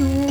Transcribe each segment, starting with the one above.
you.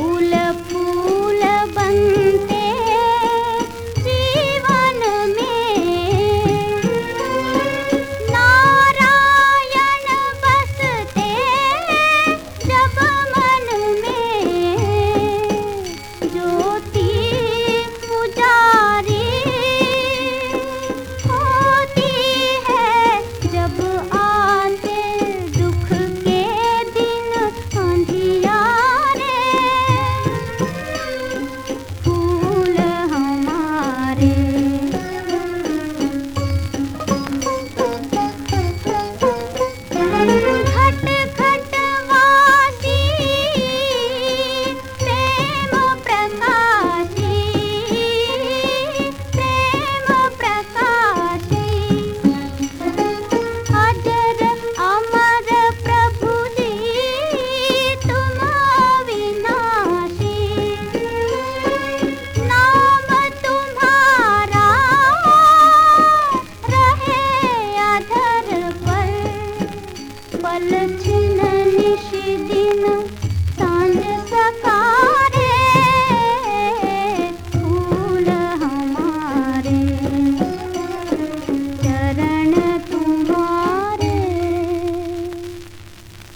जना नि